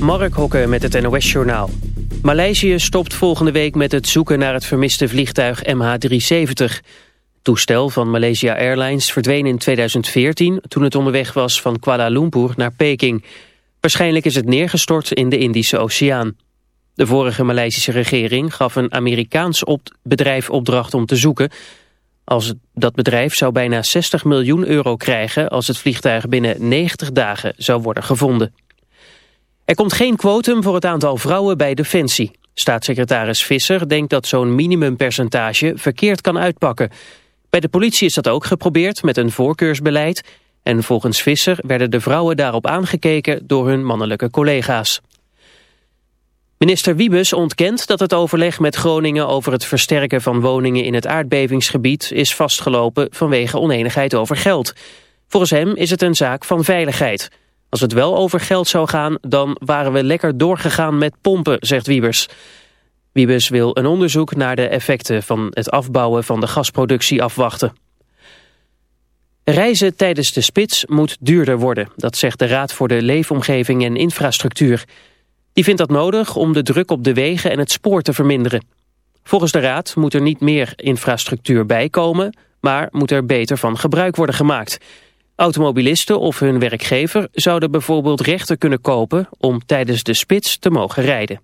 Mark Hokken met het NOS-journaal. Maleisië stopt volgende week met het zoeken naar het vermiste vliegtuig MH370. Het toestel van Malaysia Airlines verdween in 2014... toen het onderweg was van Kuala Lumpur naar Peking. Waarschijnlijk is het neergestort in de Indische Oceaan. De vorige Maleisische regering gaf een Amerikaans bedrijf opdracht om te zoeken... Als dat bedrijf zou bijna 60 miljoen euro krijgen als het vliegtuig binnen 90 dagen zou worden gevonden. Er komt geen quotum voor het aantal vrouwen bij Defensie. Staatssecretaris Visser denkt dat zo'n minimumpercentage verkeerd kan uitpakken. Bij de politie is dat ook geprobeerd met een voorkeursbeleid... en volgens Visser werden de vrouwen daarop aangekeken door hun mannelijke collega's. Minister Wiebes ontkent dat het overleg met Groningen over het versterken van woningen in het aardbevingsgebied is vastgelopen vanwege oneenigheid over geld. Volgens hem is het een zaak van veiligheid. Als het wel over geld zou gaan, dan waren we lekker doorgegaan met pompen, zegt Wiebes. Wiebes wil een onderzoek naar de effecten van het afbouwen van de gasproductie afwachten. Reizen tijdens de spits moet duurder worden, dat zegt de Raad voor de Leefomgeving en Infrastructuur. Die vindt dat nodig om de druk op de wegen en het spoor te verminderen. Volgens de Raad moet er niet meer infrastructuur bijkomen, maar moet er beter van gebruik worden gemaakt. Automobilisten of hun werkgever zouden bijvoorbeeld rechten kunnen kopen om tijdens de spits te mogen rijden.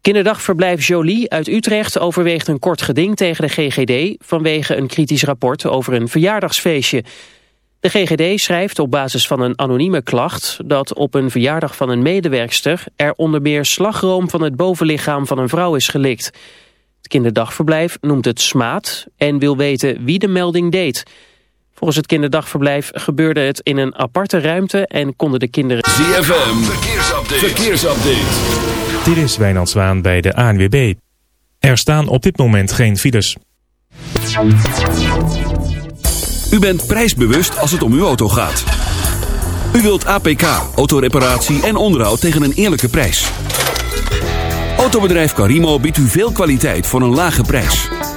Kinderdagverblijf Jolie uit Utrecht overweegt een kort geding tegen de GGD vanwege een kritisch rapport over een verjaardagsfeestje. De GGD schrijft op basis van een anonieme klacht dat op een verjaardag van een medewerkster er onder meer slagroom van het bovenlichaam van een vrouw is gelikt. Het kinderdagverblijf noemt het smaad en wil weten wie de melding deed. Volgens het kinderdagverblijf gebeurde het in een aparte ruimte en konden de kinderen... ZFM, verkeersupdate. verkeersupdate. Dit is Wijnand Zwaan bij de ANWB. Er staan op dit moment geen files. U bent prijsbewust als het om uw auto gaat. U wilt APK, autoreparatie en onderhoud tegen een eerlijke prijs. Autobedrijf Carimo biedt u veel kwaliteit voor een lage prijs.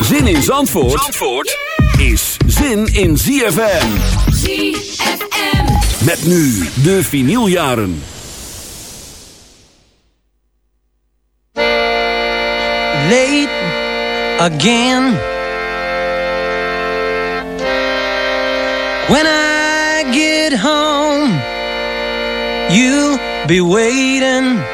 Zin in Zandvoort, Zandvoort is zin in ZFM. ZFM. Met nu de vinyljaren. Late again. When I get home, you'll be waiting.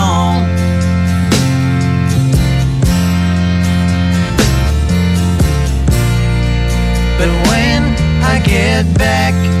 But when I get back,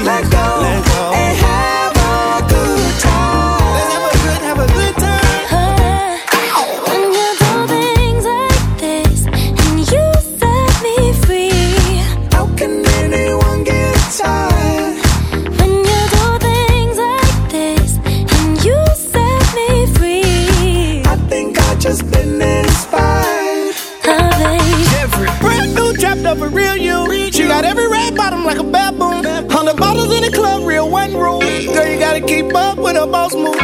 gotta keep up with a boss move.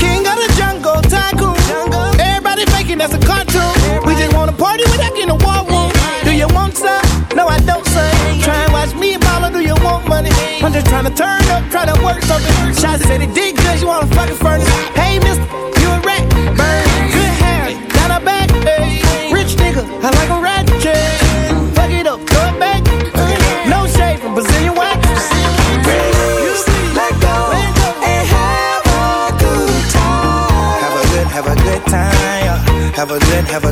King of the jungle, tycoon. Everybody faking that's a cartoon. We just wanna party with that in the war room. Do you want some? No, I don't, son. Try and watch me and mama, do you want money? I'm just trying to turn up, try to work something. Shots said it did good, you wanna fucking furnace. Hey, mister, Never then have a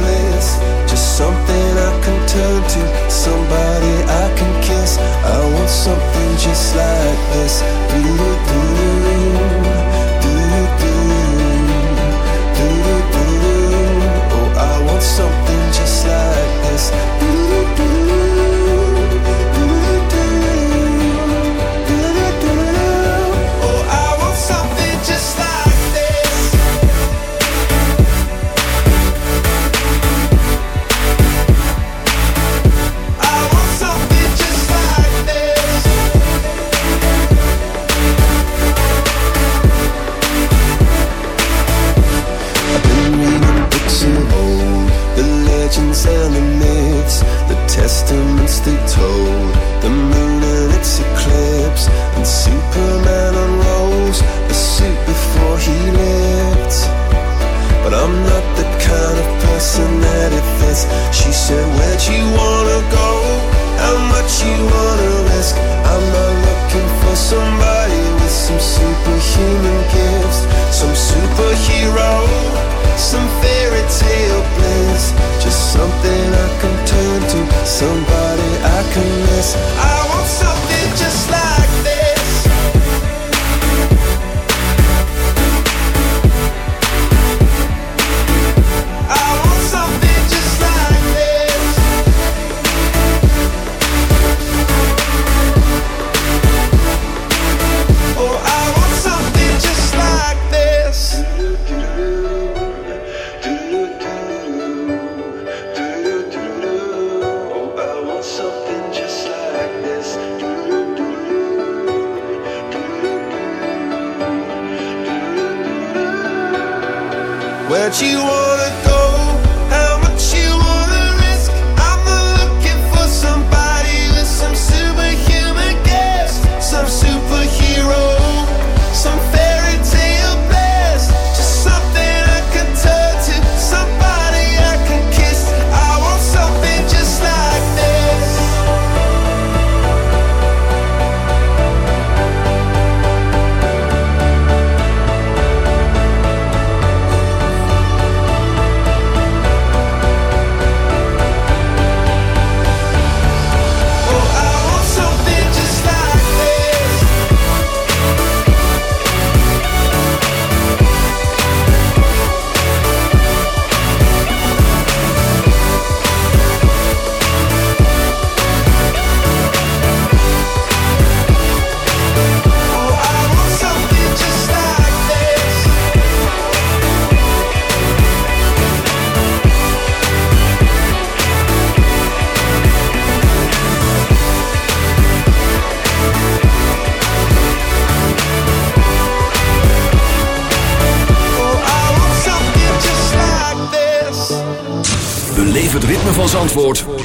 What you wanna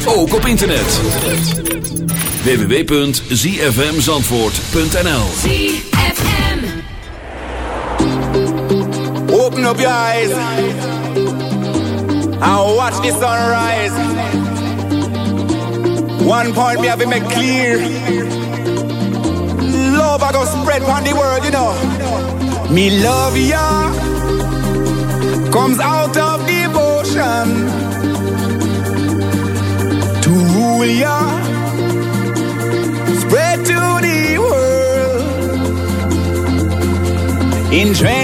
ook op internet. www.zfmzandvoort.nl ZFM Open up your eyes. And watch the sunrise. One point me have been made clear. Love I go spread on the world, you know. Me love ya. Comes out of devotion. we are. Spread to the world. In trend.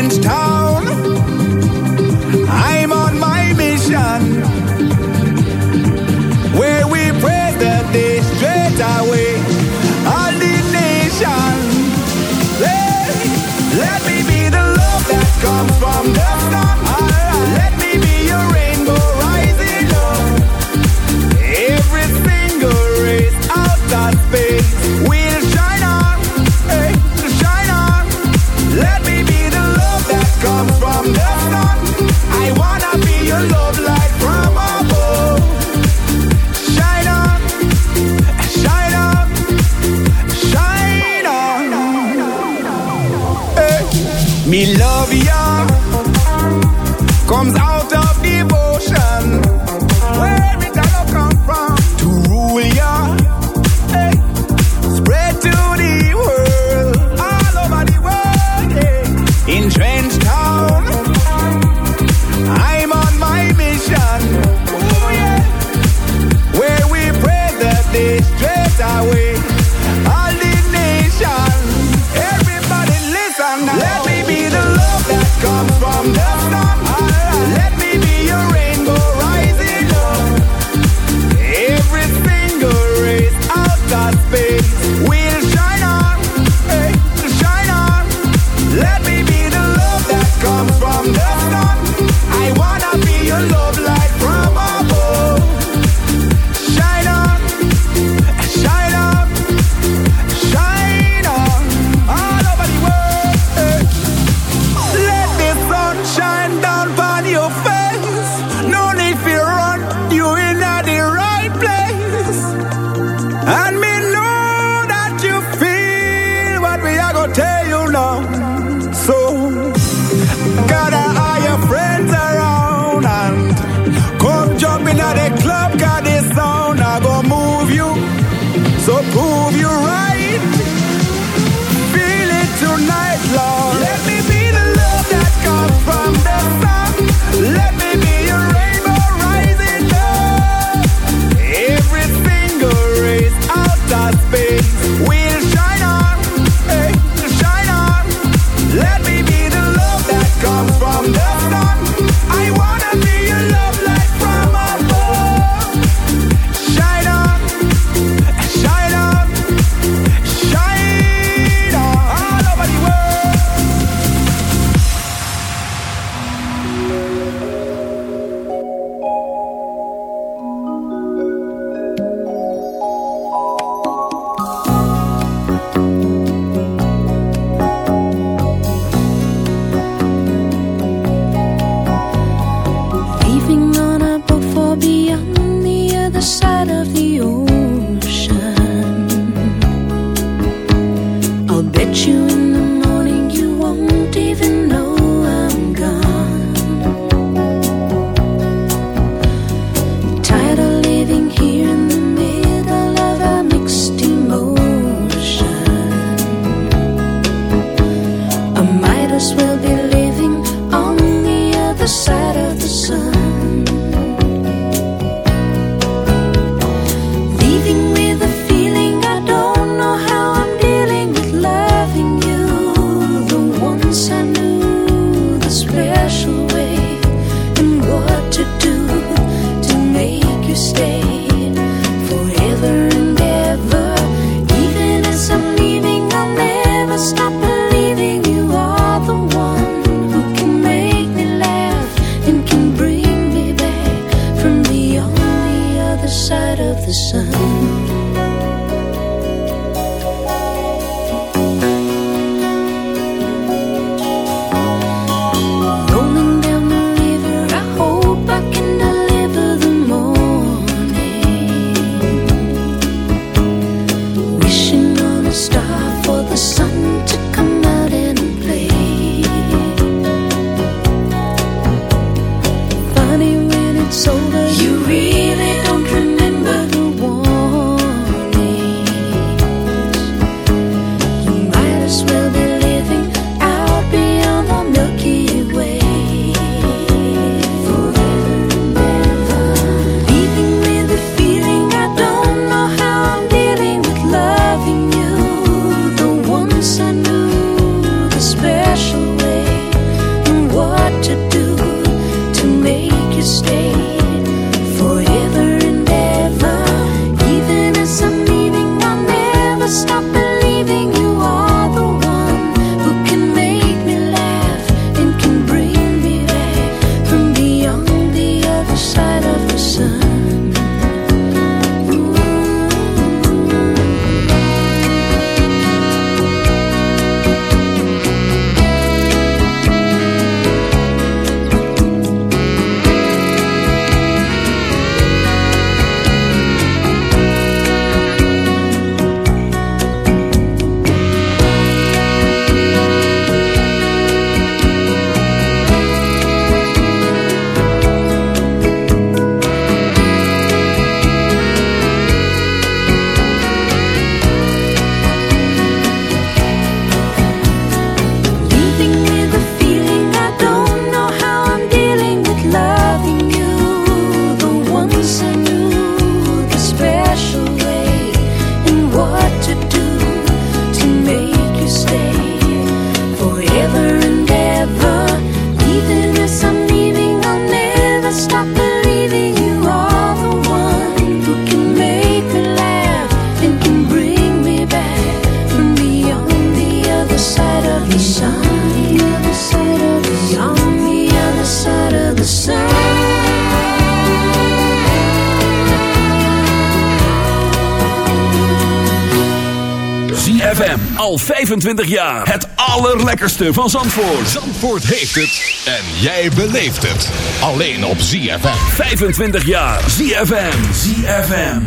25 jaar. Het allerlekkerste van Zandvoort. Zandvoort heeft het en jij beleeft het. Alleen op ZFM. 25 jaar. ZFM. ZFM.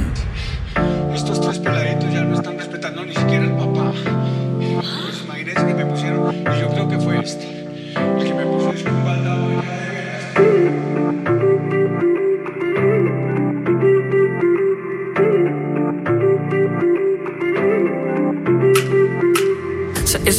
Estos tres peladitos ya no están respetando ni siquiera al papá. Pues imagínense que me pusieron, y yo creo que fue este, el que me puso ese baldado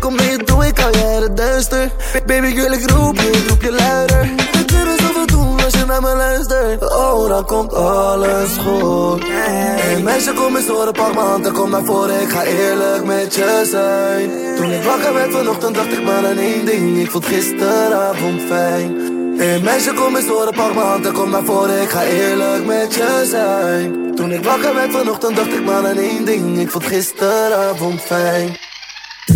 Kom mee, doe ik al het duister. Baby, wil ik roep je, roep je luider. We kunnen zoveel doen als je naar me luistert. Oh, dan komt alles goed. Hey meisje, kom eens horen, pak m'n hand en kom naar voren. Ik ga eerlijk met je zijn. Toen ik wakker werd vanochtend, dacht ik maar aan één ding. Ik vond gisteravond fijn. Hey meisje, kom eens horen, pak m'n hand en kom naar voren. Ik ga eerlijk met je zijn. Toen ik wakker werd vanochtend, dacht ik maar aan één ding. Ik vond gisteravond fijn.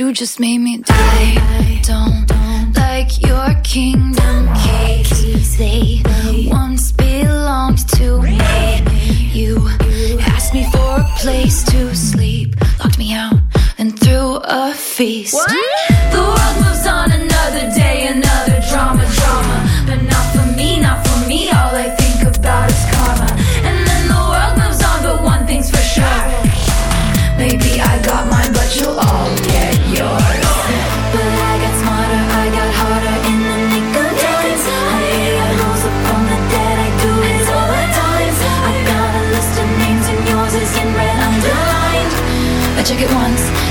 you just made